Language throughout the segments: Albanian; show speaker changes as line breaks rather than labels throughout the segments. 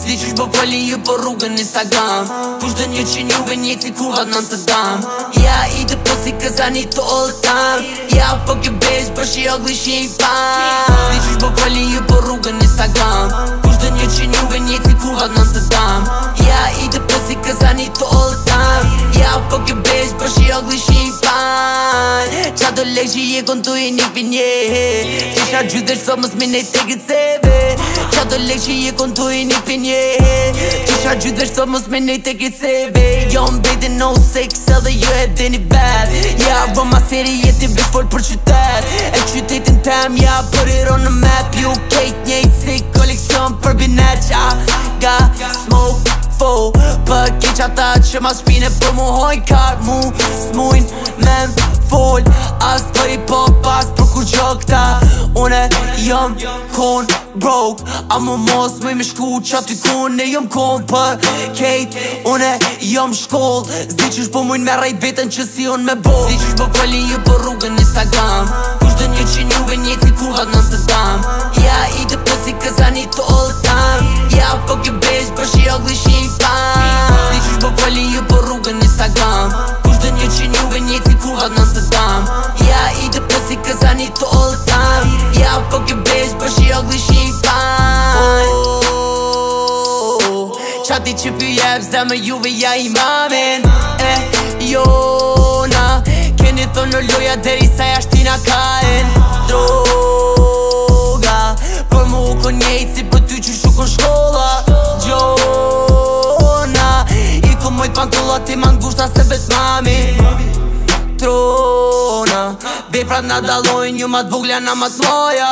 Si qysh po fali ju po rrugën Instagram Kusht dhe një që njëve njëti ku hatë në të dam Ja i po të posi këza një all time Ja po kjo bejsh për shi ogli shi i fan Si qysh po fali ju po rrugën Instagram Kusht dhe një që njëve njëti ku hatë në të dam Ja i po të posi all time Ja po kjo bejsh për shi ogli shi të lek që je kon të i një pinje Isha gjithë dhe seve Qa të lek që je kon të i një pinje Isha gjithë seve Jo më bejti no sex edhe jo e dhe një bad Ja rrë ma seri jeti before për qytet E qytetin tem ja për i ronë në map You kejt njëj si koleksion për binet Qa ga smoke fo Për keq ata që ma shpine për po mu hojn kar Mu s'muin me më past po Për i po past për kur gjo këta Une jëm kon broke A më mos me me shku qa ty kon Ne jëm kon për kejt Une jëm shkoll Zdi që shpo mujnë me rajt vetën që si on me bo Zdi që shpo fali ju për po rrugën Instagram Kushtë një që njëve njëci kur hëtë në së dam Ja i të pësi këzani të olë all the time Yeah, I fuck your bitch, but she ugly, she oh. ain't fine Qati që për jep, zda me juve ja i Eh, Jo, na, keni thonë në loja deri sa jashtina shtina kaen Droga, por mu u konjejt si për ty që shukon shkolla Jo, na, i ku mojt pantolla ti mangushta se vet mami te pra na dalojnë Një mat vuglja na mat moja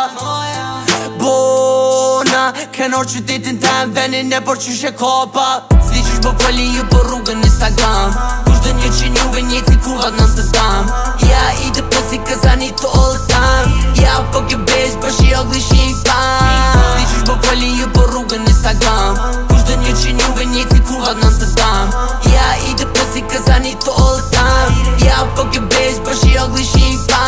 Bona, kënor qytetin të në venin e por qyshe kopa Si qysh po fali ju po rrugën Instagram Kusht dhe një që njuve një të kuvat në së dam Ja i të posi këza t'o të all time Ja po kjo bitch për po shi ogli shi i pan Si qysh po fali ju po rrugën Instagram Kusht dhe një që njuve një të kuvat në së dam Ja i të posi këza t'o të all time po kjo bitch për po shi ogli shi